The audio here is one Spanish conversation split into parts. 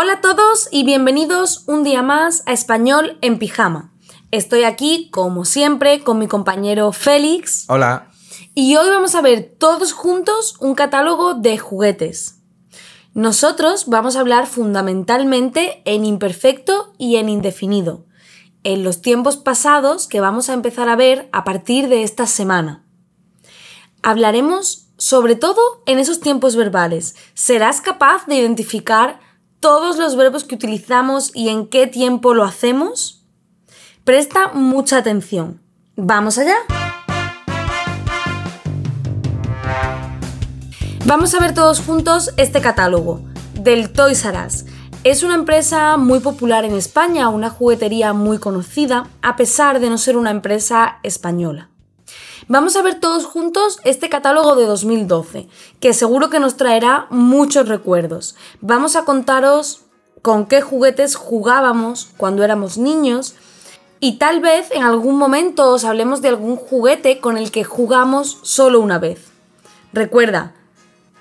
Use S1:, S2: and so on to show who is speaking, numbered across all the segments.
S1: Hola a todos y bienvenidos un día más a Español en Pijama. Estoy aquí, como siempre, con mi compañero Félix.
S2: Hola.
S1: Y hoy vamos a ver todos juntos un catálogo de juguetes. Nosotros vamos a hablar fundamentalmente en imperfecto y en indefinido, en los tiempos pasados que vamos a empezar a ver a partir de esta semana. Hablaremos sobre todo en esos tiempos verbales. ¿Serás capaz de identificar todos los verbos que utilizamos y en qué tiempo lo hacemos? Presta mucha atención. ¿Vamos allá? Vamos a ver todos juntos este catálogo del Toys R Us. Es una empresa muy popular en España, una juguetería muy conocida, a pesar de no ser una empresa española. Vamos a ver todos juntos este catálogo de 2012, que seguro que nos traerá muchos recuerdos. Vamos a contaros con qué juguetes jugábamos cuando éramos niños y tal vez en algún momento os hablemos de algún juguete con el que jugamos solo una vez. Recuerda,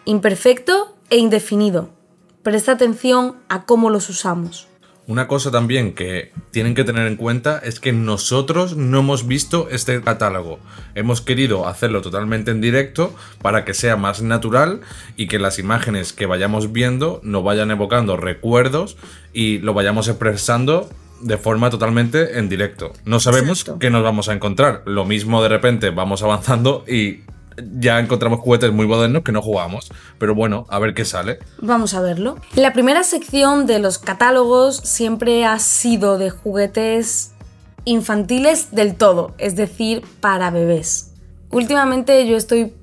S1: imperfecto e indefinido. Presta atención a cómo los usamos.
S2: Una cosa también que tienen que tener en cuenta es que nosotros no hemos visto este catálogo. Hemos querido hacerlo totalmente en directo para que sea más natural y que las imágenes que vayamos viendo nos vayan evocando recuerdos y lo vayamos expresando de forma totalmente en directo. No sabemos qué nos vamos a encontrar. Lo mismo de repente vamos avanzando y ya encontramos juguetes muy modernos que no jugamos. Pero bueno, a ver qué sale.
S1: Vamos a verlo. La primera sección de los catálogos siempre ha sido de juguetes infantiles del todo, es decir, para bebés. Últimamente yo estoy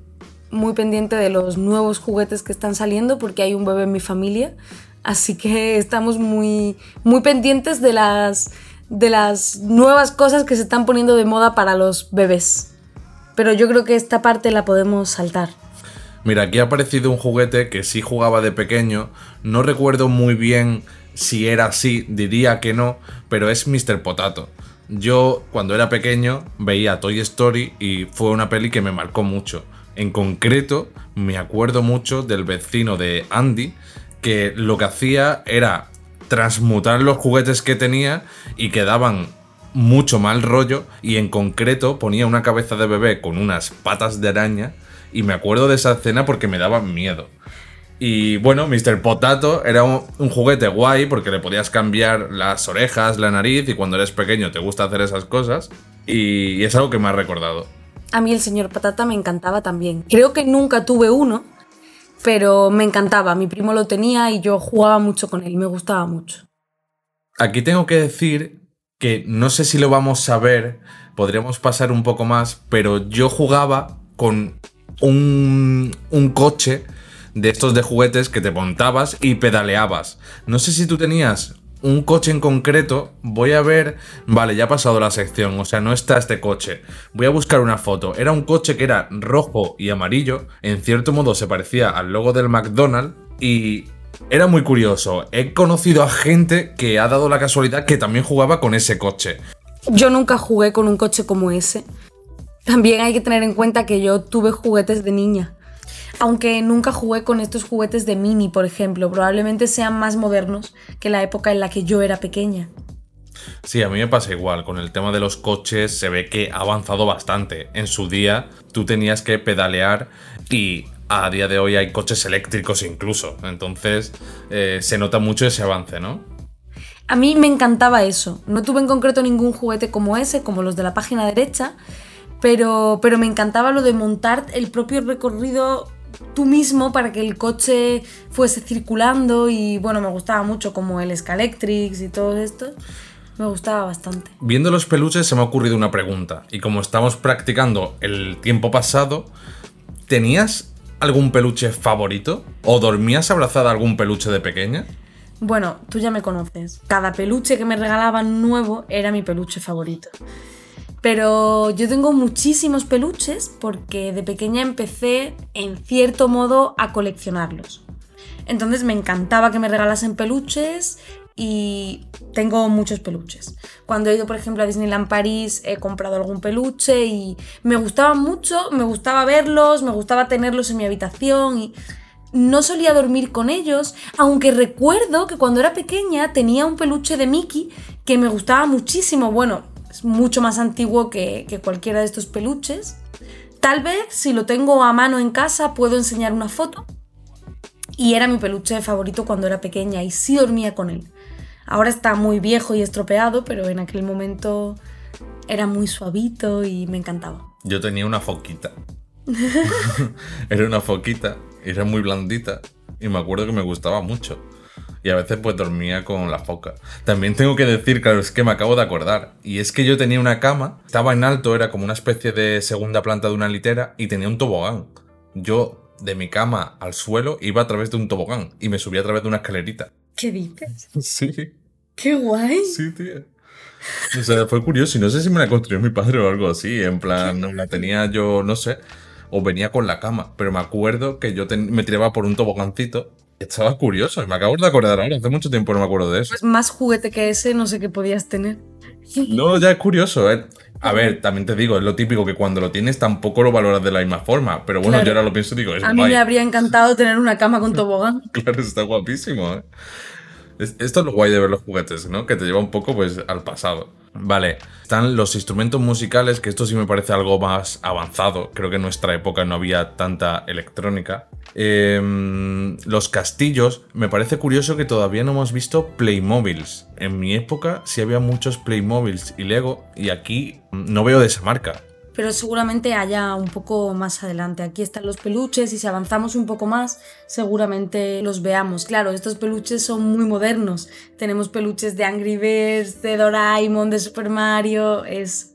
S1: muy pendiente de los nuevos juguetes que están saliendo porque hay un bebé en mi familia, así que estamos muy, muy pendientes de las, de las nuevas cosas que se están poniendo de moda para los bebés pero yo creo que esta parte la podemos saltar.
S2: Mira, aquí ha aparecido un juguete que sí jugaba de pequeño, no recuerdo muy bien si era así, diría que no, pero es Mr. Potato. Yo cuando era pequeño veía Toy Story y fue una peli que me marcó mucho. En concreto, me acuerdo mucho del vecino de Andy, que lo que hacía era transmutar los juguetes que tenía y quedaban mucho mal rollo y en concreto ponía una cabeza de bebé con unas patas de araña y me acuerdo de esa escena porque me daba miedo. Y bueno, Mr. Potato era un, juguete guay porque le podías cambiar las orejas, la nariz y cuando eres pequeño te gusta hacer esas cosas y, es algo que me ha recordado.
S1: A mí el señor Patata me encantaba también. Creo que nunca tuve uno, pero me encantaba. Mi primo lo tenía y yo jugaba mucho con él, me gustaba mucho.
S2: Aquí tengo que decir que no sé si lo vamos a ver, podríamos pasar un poco más, pero yo jugaba con un, un coche de estos de juguetes que te montabas y pedaleabas. No sé si tú tenías un coche en concreto, voy a ver, vale, ya ha pasado la sección, o sea, no está este coche. Voy a buscar una foto. Era un coche que era rojo y amarillo, en cierto modo se parecía al logo del McDonald's y era muy curioso. He conocido a gente que ha dado la casualidad que también jugaba con ese coche.
S1: Yo nunca jugué con un coche como ese. También hay que tener en cuenta que yo tuve juguetes de niña. Aunque nunca jugué con estos juguetes de mini, por ejemplo. Probablemente sean más modernos que la época en la que yo era pequeña.
S2: Sí, a mí me pasa igual. Con el tema de los coches se ve que ha avanzado bastante. En su día tú tenías que pedalear y a día de hoy hay coches eléctricos incluso. Entonces eh, se nota mucho ese avance, ¿no?
S1: A mí me encantaba eso. No tuve en concreto ningún juguete como ese, como los de la página derecha, pero, pero me encantaba lo de montar el propio recorrido tú mismo para que el coche fuese circulando y bueno, me gustaba mucho como el Scalectrix y todo esto. Me gustaba bastante.
S2: Viendo los peluches se me ha ocurrido una pregunta y como estamos practicando el tiempo pasado, ¿tenías algún peluche favorito? ¿O dormías abrazada a algún peluche de pequeña?
S1: Bueno, tú ya me conoces. Cada peluche que me regalaban nuevo era mi peluche favorito. Pero yo tengo muchísimos peluches porque de pequeña empecé, en cierto modo, a coleccionarlos. Entonces me encantaba que me regalasen peluches y tengo muchos peluches. Cuando he ido, por ejemplo, a Disneyland París, he comprado algún peluche y me gustaba mucho, me gustaba verlos, me gustaba tenerlos en mi habitación y no solía dormir con ellos, aunque recuerdo que cuando era pequeña tenía un peluche de Mickey que me gustaba muchísimo. Bueno, es mucho más antiguo que, que cualquiera de estos peluches. Tal vez si lo tengo a mano en casa puedo enseñar una foto. Y era mi peluche favorito cuando era pequeña y sí dormía con él. Ahora está muy viejo y estropeado, pero en aquel momento era muy suavito y me encantaba.
S2: Yo tenía una foquita. era una foquita, era muy blandita y me acuerdo que me gustaba mucho. Y a veces pues dormía con la foca. También tengo que decir, claro, es que me acabo de acordar. Y es que yo tenía una cama, estaba en alto, era como una especie de segunda planta de una litera y tenía un tobogán. Yo de mi cama al suelo iba a través de un tobogán y me subía a través de una escalerita.
S1: ¿Qué dices?
S2: Sí,
S1: ¡Qué guay!
S2: sí, tío. O sea, fue curioso y no sé si me la construyó mi padre o algo así. En plan, no la tenía yo, no sé, o venía con la cama. Pero me acuerdo que yo ten- me tiraba por un tobogancito. Estaba curioso me acabo de acordar ahora. Hace mucho tiempo no me acuerdo de eso.
S1: Pues más juguete que ese no sé qué podías tener.
S2: No, ya es curioso, ¿eh? A ver, también te digo, es lo típico que cuando lo tienes tampoco lo valoras de la misma forma. Pero bueno,
S1: Claro.
S2: yo ahora lo pienso y digo, es
S1: A mí
S2: guay.
S1: me habría encantado tener una cama con tobogán.
S2: Claro, está guapísimo, ¿eh? Es- Esto es lo guay de ver los juguetes, ¿no? Que te lleva un poco, pues, al pasado. Vale, están los instrumentos musicales, que esto sí me parece algo más avanzado. Creo que en nuestra época no había tanta electrónica. Em, los castillos, me parece curioso que todavía no hemos visto Playmobiles. En mi época sí había muchos Playmobiles y Lego, y aquí no veo de esa marca.
S1: Pero seguramente haya un poco más adelante. Aquí están los peluches y si avanzamos un poco más, seguramente los veamos. Claro, estos peluches son muy modernos. Tenemos peluches de Angry Birds, de Doraemon, de Super Mario. Es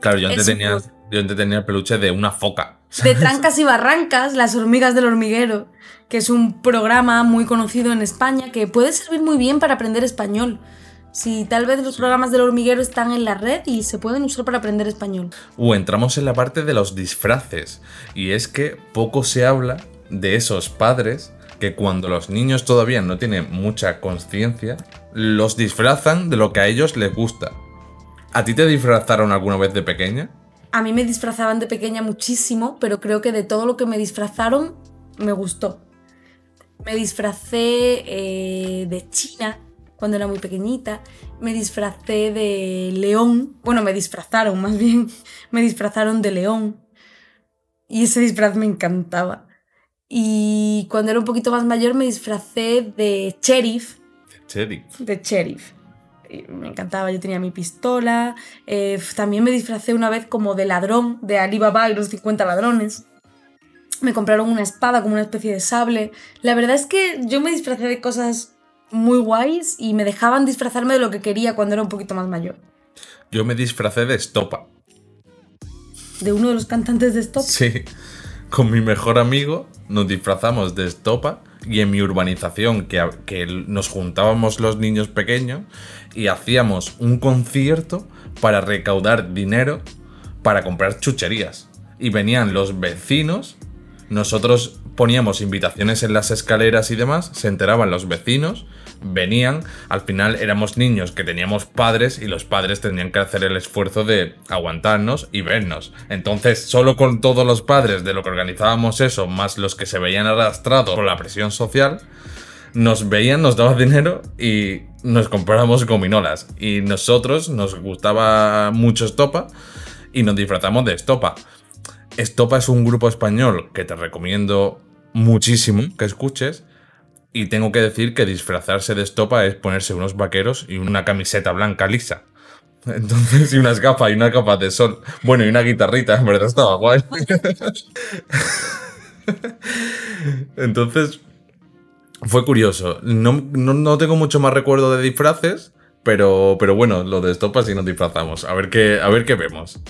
S2: Claro, yo antes,
S1: Es un
S2: tenía,
S1: plus.
S2: yo antes tenía el peluche de una foca.
S1: de Trancas y Barrancas, Las Hormigas del Hormiguero, que es un programa muy conocido en España que puede servir muy bien para aprender español. Si tal vez los programas del hormiguero están en la red y se pueden usar para aprender español.
S2: Uh, entramos en la parte de los disfraces. Y es que poco se habla de esos padres que cuando los niños todavía no tienen mucha conciencia, los disfrazan de lo que a ellos les gusta. ¿A ti te disfrazaron alguna vez de pequeña?
S1: A mí me disfrazaban de pequeña muchísimo, pero creo que de todo lo que me disfrazaron me gustó. Me disfracé eh, de China cuando era muy pequeñita. Me disfracé de león. Bueno, me disfrazaron más bien. Me disfrazaron de león. Y ese disfraz me encantaba. Y cuando era un poquito más mayor me disfracé de sheriff
S2: Cherry.
S1: de sheriff. Y Me encantaba, yo tenía mi pistola. eh, también me disfracé una vez como de ladrón, de Alibaba y los 50 ladrones. Me compraron una espada como una especie de sable. La verdad es que yo me disfracé de cosas muy guays y me dejaban disfrazarme de lo que quería cuando era un poquito más mayor.
S2: Yo me disfracé de estopa.
S1: De uno de los cantantes de Stop.
S2: Sí. Con mi mejor amigo nos disfrazamos de estopa y en mi urbanización, que, que nos juntábamos los niños pequeños y hacíamos un concierto para recaudar dinero para comprar chucherías. Y venían los vecinos, nosotros poníamos invitaciones en las escaleras y demás, se enteraban los vecinos, venían, al final éramos niños que teníamos padres y los padres tenían que hacer el esfuerzo de aguantarnos y vernos. Entonces, solo con todos los padres de lo que organizábamos eso, más los que se veían arrastrados por la presión social, nos veían, nos daban dinero y nos comprábamos gominolas. Y nosotros nos gustaba mucho Estopa y nos disfrazamos de Estopa. Estopa es un grupo español que te recomiendo muchísimo que escuches. Y tengo que decir que disfrazarse de Estopa es ponerse unos vaqueros y una camiseta blanca lisa. Entonces, y unas gafas y una capa de sol. Bueno, y una guitarrita, en verdad estaba guay. Entonces, fue curioso. No, no- no tengo mucho más recuerdo de disfraces, pero, pero bueno, lo de estopa sí nos disfrazamos. A ver, qué, a ver qué vemos.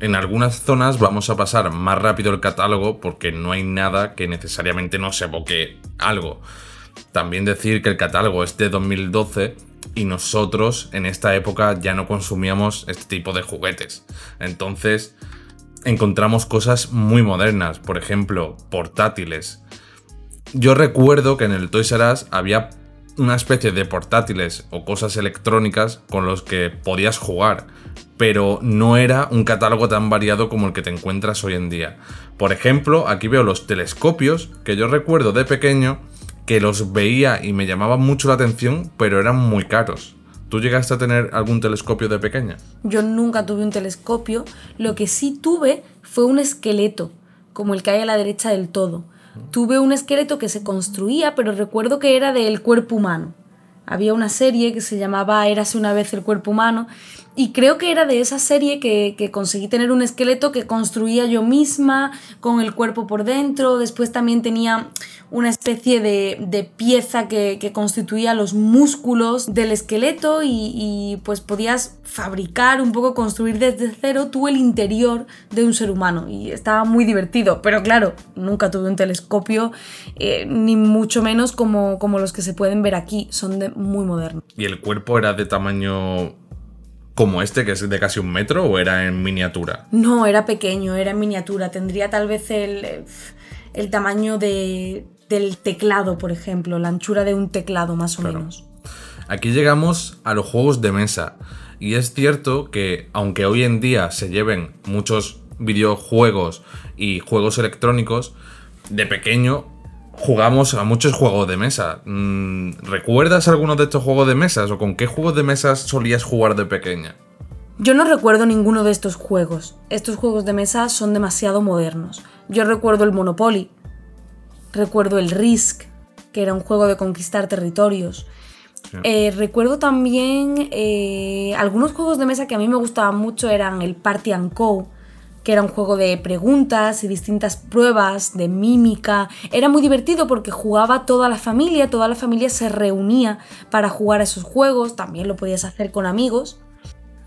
S2: En algunas zonas vamos a pasar más rápido el catálogo porque no hay nada que necesariamente nos evoque algo. También decir que el catálogo es de 2012 y nosotros en esta época ya no consumíamos este tipo de juguetes. Entonces encontramos cosas muy modernas, por ejemplo, portátiles. Yo recuerdo que en el Toys R Us había una especie de portátiles o cosas electrónicas con los que podías jugar, pero no era un catálogo tan variado como el que te encuentras hoy en día. Por ejemplo, aquí veo los telescopios que yo recuerdo de pequeño que los veía y me llamaban mucho la atención, pero eran muy caros. ¿Tú llegaste a tener algún telescopio de pequeña?
S1: Yo nunca tuve un telescopio, lo que sí tuve fue un esqueleto, como el que hay a la derecha del todo. Tuve un esqueleto que se construía, pero recuerdo que era del cuerpo humano. Había una serie que se llamaba Érase una vez el cuerpo humano y creo que era de esa serie que, conseguí tener un esqueleto que construía yo misma con el cuerpo por dentro. Después también tenía una especie de, pieza que, constituía los músculos del esqueleto y, pues podías fabricar un poco, construir desde cero tú el interior de un ser humano. Y estaba muy divertido. Pero claro, nunca tuve un telescopio, eh, ni mucho menos como, como los que se pueden ver aquí. Son de, muy modernos.
S2: ¿Y el cuerpo era de tamaño como este, que es de casi un metro, o era en miniatura?
S1: No, era pequeño, era en miniatura. Tendría tal vez el, el tamaño de, del teclado, por ejemplo, la anchura de un teclado más o menos.
S2: Aquí llegamos a los juegos de mesa. Y es cierto que, aunque hoy en día se lleven muchos videojuegos y juegos electrónicos, de pequeño jugamos a muchos juegos de mesa. Mm, ¿Recuerdas alguno de estos juegos de mesas o con qué juegos de mesas solías jugar de pequeña?
S1: Yo no recuerdo ninguno de estos juegos. Estos juegos de mesa son demasiado modernos. Yo recuerdo el Monopoly, recuerdo el Risk, que era un juego de conquistar territorios. Eh, recuerdo también eh, algunos juegos de mesa que a mí me gustaban mucho eran el Party and Co que era un juego de preguntas y distintas pruebas, de mímica. Era muy divertido porque jugaba toda la familia, toda la familia se reunía para jugar a esos juegos, también lo podías hacer con amigos,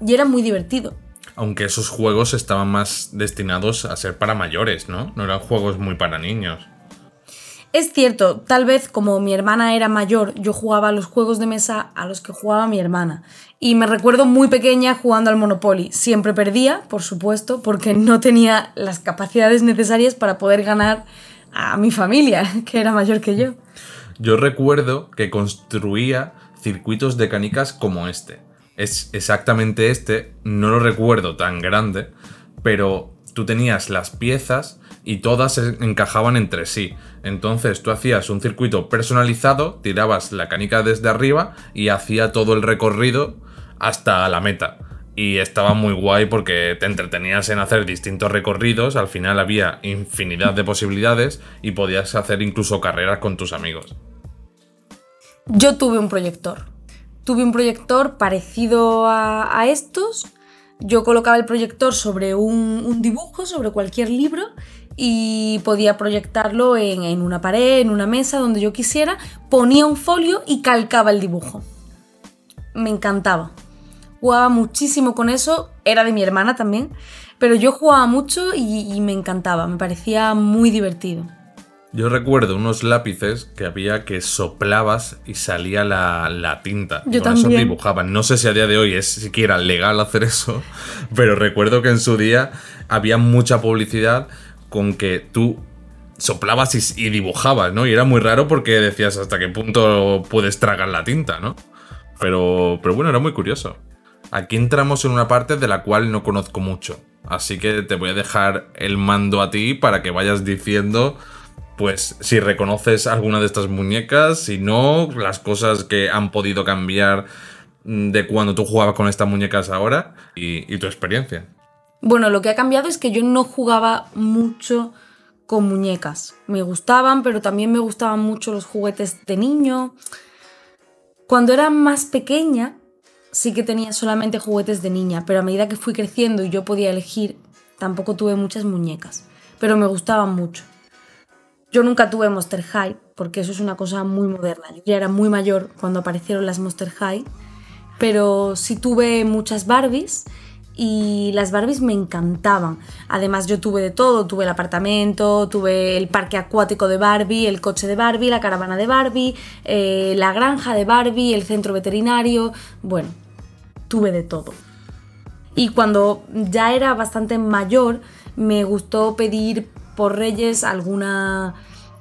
S1: y era muy divertido.
S2: Aunque esos juegos estaban más destinados a ser para mayores, ¿no? No eran juegos muy para niños.
S1: Es cierto, tal vez como mi hermana era mayor, yo jugaba los juegos de mesa a los que jugaba mi hermana. Y me recuerdo muy pequeña jugando al Monopoly. Siempre perdía, por supuesto, porque no tenía las capacidades necesarias para poder ganar a mi familia, que era mayor que yo.
S2: Yo recuerdo que construía circuitos de canicas como este. Es exactamente este, no lo recuerdo tan grande, pero tú tenías las piezas y todas encajaban entre sí. Entonces tú hacías un circuito personalizado, tirabas la canica desde arriba y hacía todo el recorrido hasta la meta. Y estaba muy guay porque te entretenías en hacer distintos recorridos, al final había infinidad de posibilidades y podías hacer incluso carreras con tus amigos.
S1: Yo tuve un proyector. Tuve un proyector parecido a, estos. Yo colocaba el proyector sobre un dibujo, sobre cualquier libro, y podía proyectarlo en, una pared, en una mesa, donde yo quisiera, ponía un folio y calcaba el dibujo. Me encantaba. Jugaba muchísimo con eso, era de mi hermana también, pero yo jugaba mucho y, me encantaba, me parecía muy divertido.
S2: Yo recuerdo unos lápices que había que soplabas y salía la, tinta.
S1: Yo también.
S2: eso dibujaban. No sé si a día de hoy es siquiera legal hacer eso, pero recuerdo que en su día había mucha publicidad con que tú soplabas y, dibujabas, ¿no? Y era muy raro porque decías hasta qué punto puedes tragar la tinta, ¿no? Pero, pero bueno, era muy curioso. Aquí entramos en una parte de la cual no conozco mucho. Así que te voy a dejar el mando a ti para que vayas diciendo, pues, si reconoces alguna de estas muñecas, si no, las cosas que han podido cambiar mm, de cuando tú jugabas con estas muñecas ahora y tu experiencia.
S1: Bueno, lo que ha cambiado es que yo no jugaba mucho con muñecas. Me gustaban, pero también me gustaban mucho los juguetes de niño. Cuando era más pequeña, sí que tenía solamente juguetes de niña, pero a medida que fui creciendo y yo podía elegir, tampoco tuve muchas muñecas, pero me gustaban mucho. Yo nunca tuve Monster High, porque eso es una cosa muy moderna. Yo ya era muy mayor cuando aparecieron las Monster High, pero sí tuve muchas Barbies y las Barbies me encantaban. Además yo tuve de todo, tuve el apartamento, tuve el parque acuático de Barbie, el coche de Barbie, la caravana de Barbie, eh, la granja de Barbie, el centro veterinario, bueno, tuve de todo. Y cuando ya era bastante mayor, me gustó pedir por Reyes alguna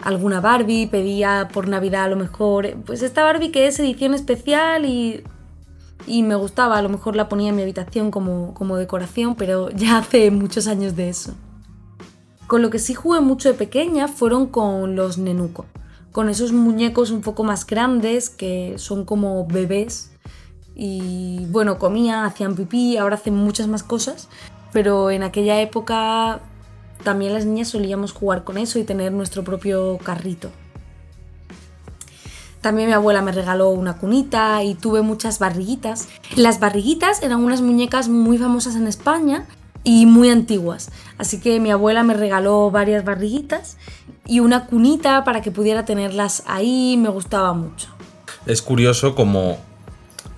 S1: alguna Barbie, pedía por Navidad a lo mejor, pues esta Barbie que es edición especial y, y me gustaba, a lo mejor la ponía en mi habitación como, como decoración, pero ya hace muchos años de eso. Con lo que sí jugué mucho de pequeña fueron con los Nenuco, con esos muñecos un poco más grandes que son como bebés y bueno, comían, hacían pipí, ahora hacen muchas más cosas, pero en aquella época también las niñas solíamos jugar con eso y tener nuestro propio carrito. También mi abuela me regaló una cunita y tuve muchas barriguitas. Las barriguitas eran unas muñecas muy famosas en España y muy antiguas. Así que mi abuela me regaló varias barriguitas y una cunita para que pudiera tenerlas ahí. Me gustaba mucho.
S2: Es curioso como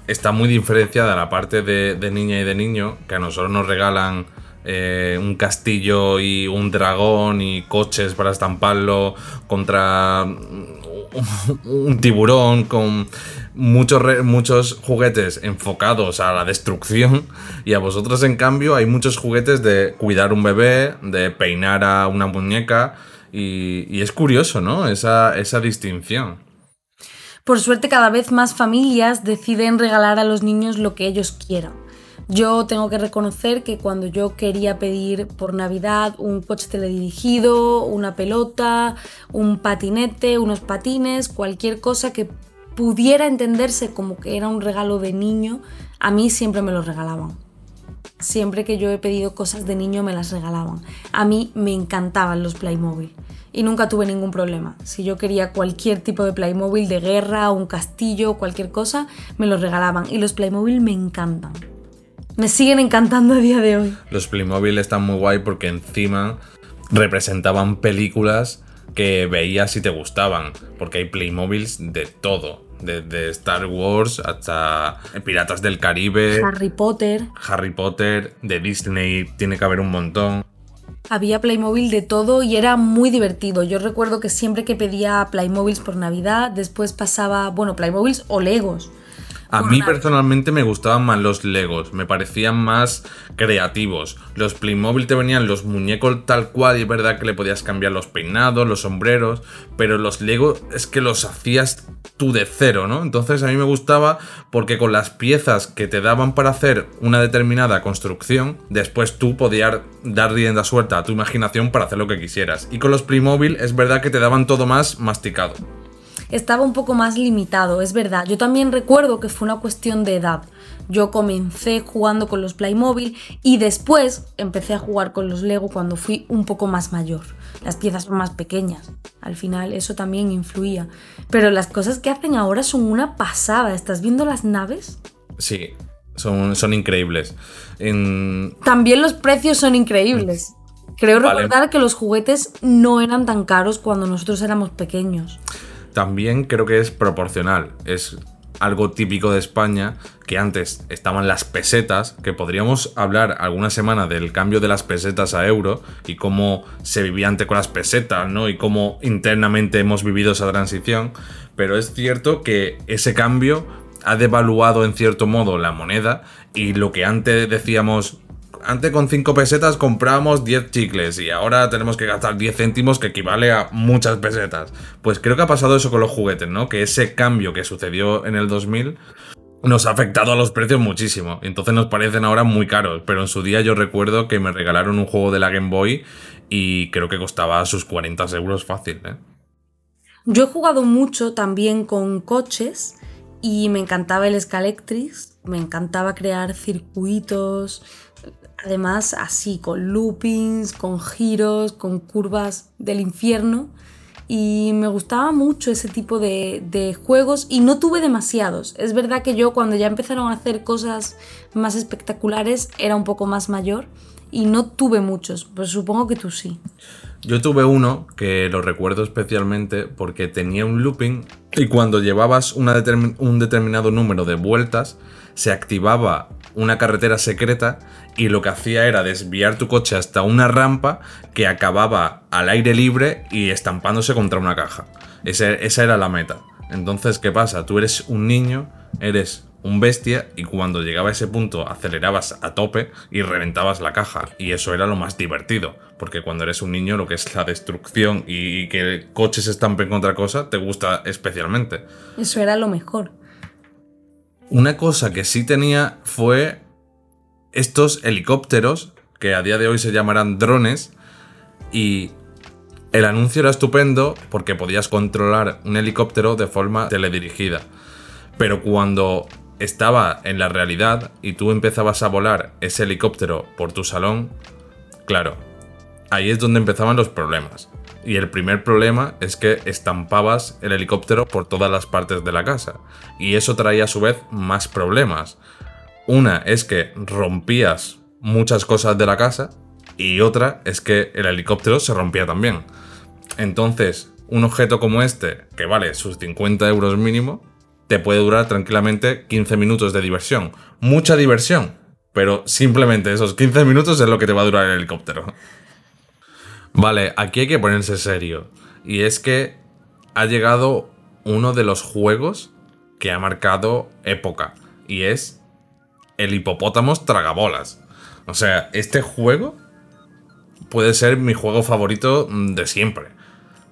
S2: está muy diferenciada la parte de, niña y de niño, que a nosotros nos regalan eh, un castillo y un dragón y coches para estamparlo contra un tiburón con muchos, muchos juguetes enfocados a la destrucción y a vosotros en cambio hay muchos juguetes de cuidar un bebé, de peinar a una muñeca y, es curioso, ¿no? Esa, esa distinción.
S1: Por suerte cada vez más familias deciden regalar a los niños lo que ellos quieran. Yo tengo que reconocer que cuando yo quería pedir por Navidad un coche teledirigido, una pelota, un patinete, unos patines, cualquier cosa que pudiera entenderse como que era un regalo de niño, a mí siempre me lo regalaban. Siempre que yo he pedido cosas de niño me las regalaban. A mí me encantaban los Playmobil y nunca tuve ningún problema. Si yo quería cualquier tipo de Playmobil de guerra, un castillo, cualquier cosa, me los regalaban. Y los Playmobil me encantan. Me siguen encantando a día de hoy.
S2: Los Playmobil están muy guay porque encima representaban películas que veías y te gustaban. Porque hay Playmobils de todo. Desde Star Wars hasta Piratas del Caribe.
S1: Harry Potter.
S2: Harry Potter. De Disney tiene que haber un montón.
S1: Había Playmobil de todo y era muy divertido. Yo recuerdo que siempre que pedía Playmobils por Navidad, después pasaba, bueno, Playmobils o Legos.
S2: A mí personalmente me gustaban más los Legos, me parecían más creativos. Los Playmobil te venían los muñecos tal cual y es verdad que le podías cambiar los peinados, los sombreros, pero los Legos es que los hacías tú de cero, ¿no? Entonces a mí me gustaba porque con las piezas que te daban para hacer una determinada construcción, después tú podías dar rienda suelta a tu imaginación para hacer lo que quisieras. Y con los Playmobil es verdad que te daban todo más masticado
S1: estaba un poco más limitado, es verdad. Yo también recuerdo que fue una cuestión de edad. Yo comencé jugando con los Playmobil y después empecé a jugar con los Lego cuando fui un poco más mayor. Las piezas son más pequeñas. Al final eso también influía. Pero las cosas que hacen ahora son una pasada. ¿Estás viendo las naves?
S2: Sí, son, son increíbles.
S1: También los precios son increíbles. Creo recordar que los juguetes no eran tan caros cuando nosotros éramos pequeños
S2: también creo que es proporcional. Es algo típico de España, que antes estaban las pesetas, que podríamos hablar alguna semana del cambio de las pesetas a euro y cómo se vivía antes con las pesetas, ¿no? Y cómo internamente hemos vivido esa transición. Pero es cierto que ese cambio ha devaluado en cierto modo la moneda y lo que antes decíamos antes con 5 pesetas comprábamos 10 chicles y ahora tenemos que gastar 10 céntimos que equivale a muchas pesetas. Pues creo que ha pasado eso con los juguetes, ¿no? Que ese cambio que sucedió en el 2000 nos ha afectado a los precios muchísimo. Entonces nos parecen ahora muy caros. Pero en su día yo recuerdo que me regalaron un juego de la Game Boy y creo que costaba sus 40 euros fácil, ¿eh?
S1: Yo he jugado mucho también con coches y me encantaba el Scalectrix, me encantaba crear circuitos, Además, así, con loopings, con giros, con curvas del infierno. Y me gustaba mucho ese tipo de, juegos y no tuve demasiados. Es verdad que yo cuando ya empezaron a hacer cosas más espectaculares era un poco más mayor y no tuve muchos, pero supongo que tú sí.
S2: Yo tuve uno que lo recuerdo especialmente porque tenía un looping y cuando llevabas un determinado número de vueltas se activaba una carretera secreta y lo que hacía era desviar tu coche hasta una rampa que acababa al aire libre y estampándose contra una caja. esa era la meta. Entonces, ¿qué pasa? Tú eres un niño, eres un bestia y cuando llegaba a ese punto acelerabas a tope y reventabas la caja. Y eso era lo más divertido, porque cuando eres un niño lo que es la destrucción y que coches estampen contra cosa te gusta especialmente.
S1: Eso era lo mejor.
S2: Una cosa que sí tenía fue estos helicópteros, que a día de hoy se llamarán drones, y el anuncio era estupendo porque podías controlar un helicóptero de forma teledirigida. Pero cuando estaba en la realidad y tú empezabas a volar ese helicóptero por tu salón, claro, ahí es donde empezaban los problemas. Y el primer problema es que estampabas el helicóptero por todas las partes de la casa. Y eso traía a su vez más problemas. Una es que rompías muchas cosas de la casa y otra es que el helicóptero se rompía también. Entonces, un objeto como este, que vale sus 50 euros mínimo, te puede durar tranquilamente 15 minutos de diversión. Mucha diversión, pero simplemente esos 15 minutos es lo que te va a durar el helicóptero. Vale, aquí hay que ponerse serio. Y es que ha llegado uno de los juegos que ha marcado época. Y es el hipopótamos tragabolas. O sea, este juego puede ser mi juego favorito de siempre.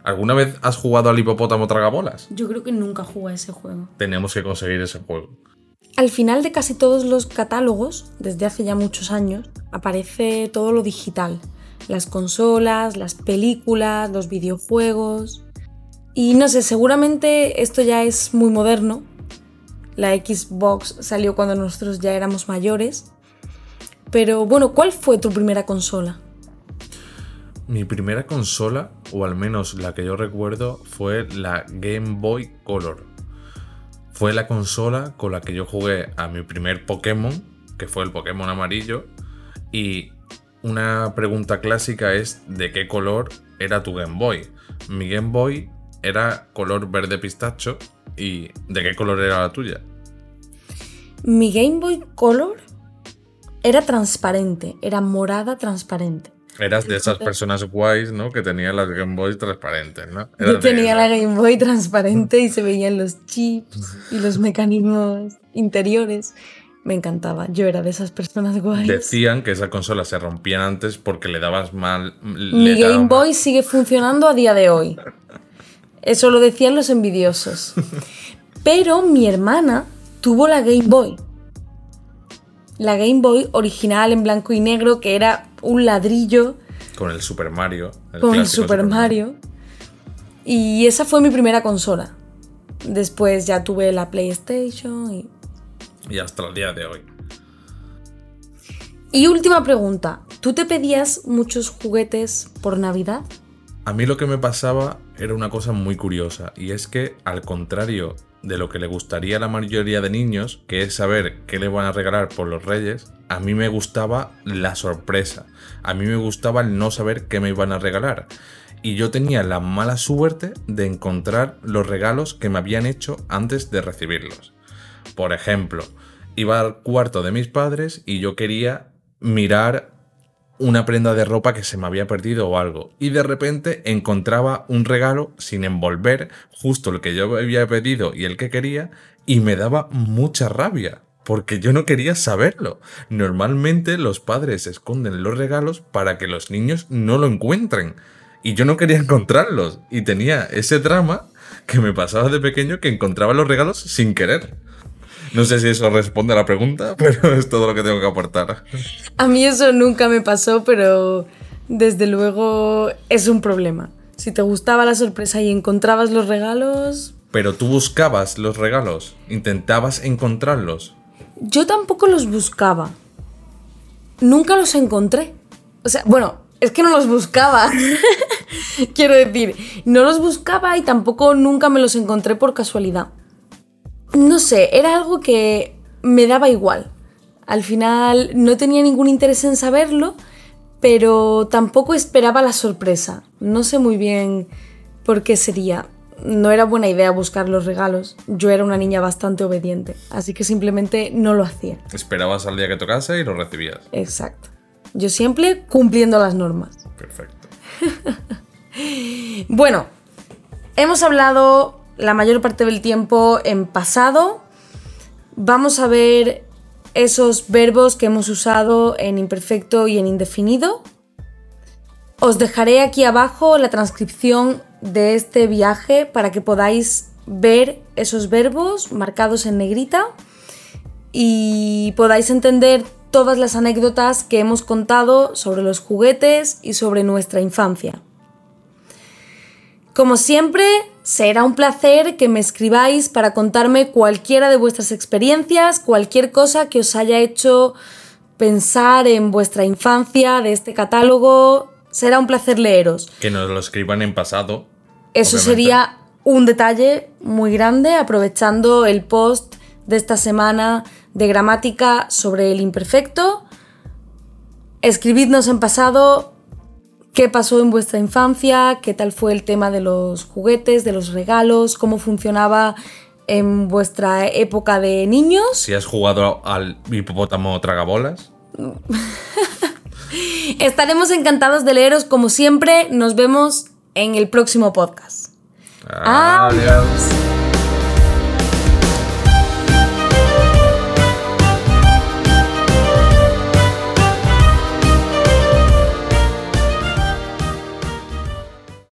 S2: ¿Alguna vez has jugado al hipopótamo tragabolas?
S1: Yo creo que nunca jugué ese juego.
S2: Tenemos que conseguir ese juego.
S1: Al final de casi todos los catálogos, desde hace ya muchos años, aparece todo lo digital. Las consolas, las películas, los videojuegos. Y no sé, seguramente esto ya es muy moderno. La Xbox salió cuando nosotros ya éramos mayores. Pero bueno, ¿cuál fue tu primera consola?
S2: Mi primera consola, o al menos la que yo recuerdo, fue la Game Boy Color. Fue la consola con la que yo jugué a mi primer Pokémon, que fue el Pokémon amarillo. Y una pregunta clásica es ¿de qué color era tu Game Boy? Mi Game Boy era color verde pistacho y ¿de qué color era la tuya?
S1: Mi Game Boy Color era transparente, era morada transparente.
S2: Eras de esas personas guays, ¿no? Que tenían las Game Boy transparentes, ¿no?
S1: Yo tenía la Game Boy transparente y se veían los chips y los mecanismos interiores. Me encantaba. Yo era de esas personas guays.
S2: Decían que esas consolas se rompían antes porque le dabas mal.
S1: Mi Game Boy sigue funcionando a día de hoy. Eso lo decían los envidiosos. Pero mi hermana tuvo la Game Boy. La Game Boy original en blanco y negro que era un ladrillo.
S2: Con el Super Mario.
S1: con el Super, Mario. Y esa fue mi primera consola. Después ya tuve la PlayStation y...
S2: Y hasta el día de hoy.
S1: Y última pregunta. ¿Tú te pedías muchos juguetes por Navidad?
S2: A mí lo que me pasaba era una cosa muy curiosa. Y es que, al contrario de lo que le gustaría a la mayoría de niños, que es saber qué le van a regalar por los reyes, a mí me gustaba la sorpresa. A mí me gustaba el no saber qué me iban a regalar. Y yo tenía la mala suerte de encontrar los regalos que me habían hecho antes de recibirlos. Por ejemplo, iba al cuarto de mis padres y yo quería mirar una prenda de ropa que se me había perdido o algo. Y de repente encontraba un regalo sin envolver, justo el que yo había pedido y el que quería, y me daba mucha rabia. Porque yo no quería saberlo. Normalmente los padres esconden los regalos para que los niños no lo encuentren. Y yo no quería encontrarlos. Y tenía ese drama que me pasaba de pequeño que encontraba los regalos sin querer. No sé si eso responde a la pregunta, pero es todo lo que tengo que aportar.
S1: A mí eso nunca me pasó, pero desde luego es un problema. Si te gustaba la sorpresa y encontrabas los regalos...
S2: Pero tú buscabas los regalos, intentabas encontrarlos.
S1: Yo tampoco los buscaba. Nunca los encontré. O sea, bueno, es que no los buscaba. Quiero decir, no los buscaba y tampoco nunca me los encontré por casualidad no sé, era algo que me daba igual. Al final no tenía ningún interés en saberlo, pero tampoco esperaba la sorpresa. No sé muy bien por qué sería. No era buena idea buscar los regalos. Yo era una niña bastante obediente, así que simplemente no lo hacía.
S2: Esperabas al día que tocase y lo recibías.
S1: Exacto. Yo siempre cumpliendo las normas.
S2: Perfecto.
S1: bueno, hemos hablado la mayor parte del tiempo en pasado. Vamos a ver esos verbos que hemos usado en imperfecto y en indefinido. Os dejaré aquí abajo la transcripción de este viaje para que podáis ver esos verbos marcados en negrita y podáis entender todas las anécdotas que hemos contado sobre los juguetes y sobre nuestra infancia. Como siempre, será un placer que me escribáis para contarme cualquiera de vuestras experiencias, cualquier cosa que os haya hecho pensar en vuestra infancia de este catálogo. Será un placer leeros.
S2: Que nos lo escriban en pasado.
S1: Eso
S2: obviamente.
S1: sería un detalle muy grande, aprovechando el post de esta semana de gramática sobre el imperfecto. Escribidnos en pasado qué pasó en vuestra infancia, qué tal fue el tema de los juguetes, de los regalos, cómo funcionaba en vuestra época de niños.
S2: Si has jugado al hipopótamo tragabolas.
S1: Estaremos encantados de leeros como siempre. Nos vemos en el próximo podcast.
S2: Adiós.